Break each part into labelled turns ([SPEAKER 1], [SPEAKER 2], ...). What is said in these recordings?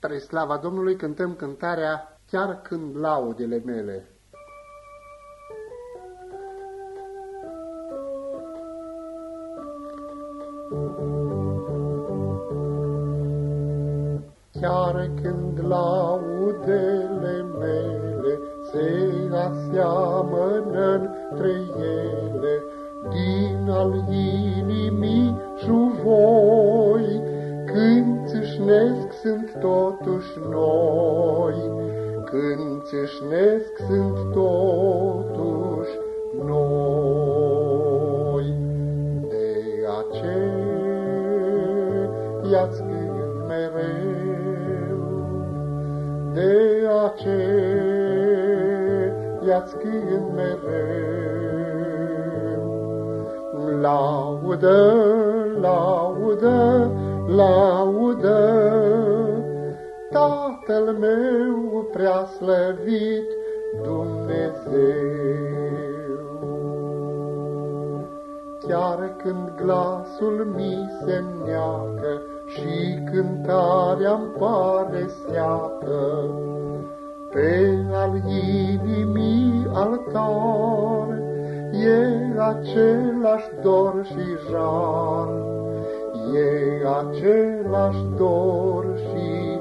[SPEAKER 1] Spre slava Domnului cântăm cântarea Chiar când laudele mele. Chiar când laudele mele se aseamănă între ele, din al inimii șuvoi, când țâșnesc sunt totuși noi, când țâșnesc sunt totuși noi. De aceea-ți cânt mereu, de aceea-ți cânt mereu. Laudă, laudă, laudă. Tatăl meu prea slăvit Dumnezeu. Chiar când glasul mi se neacă și cântarea-mi pare seacă, pe al inimii altar e același dor și jar e același dor și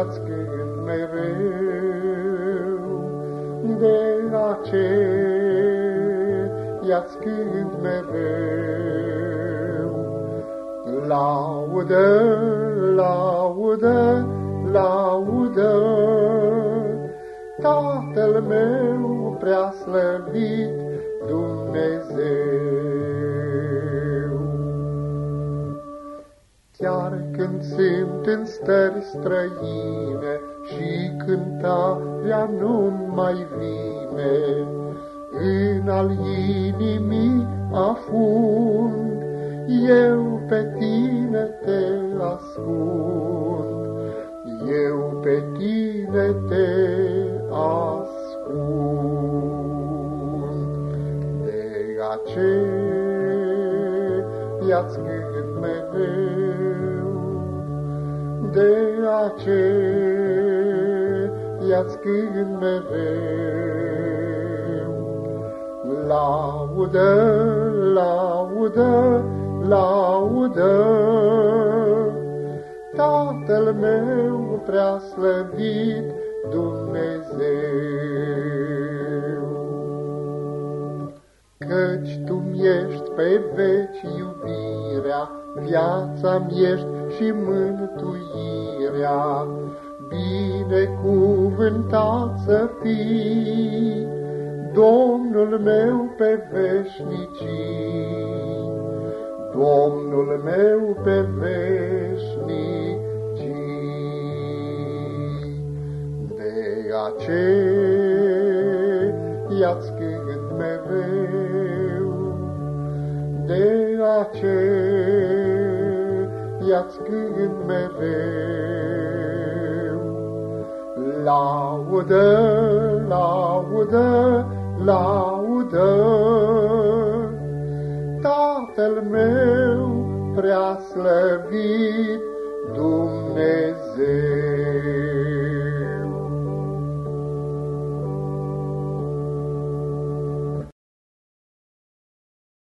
[SPEAKER 1] aceea-ți cânt mereu, de aceea-ți cânt mereu. Laudă, laudă, laudă, Tatăl meu prea slăvit Dumnezeu. Chiar când sunt în stări străine și cântarea nu mai vine, în al inimii afund, eu pe tine te ascund, eu pe tine te aceea-ți cânt mereu, de aceea-ți cânt mereu. Laudă, laudă, laudă, Tatăl meu prea slăvit Dumnezeu. Căci Tu ești pe veci iubirea, viața-mi ești și mântuirea. Binecuvântat să fii, Domnul meu pe veșnicii, Domnul meu pe veșnicii. De aceea-ți cânt mereu, de aceea-ți cânt mereu. Laudă, laudă, laudă, Tatăl meu prea slăvit Dumnezeu.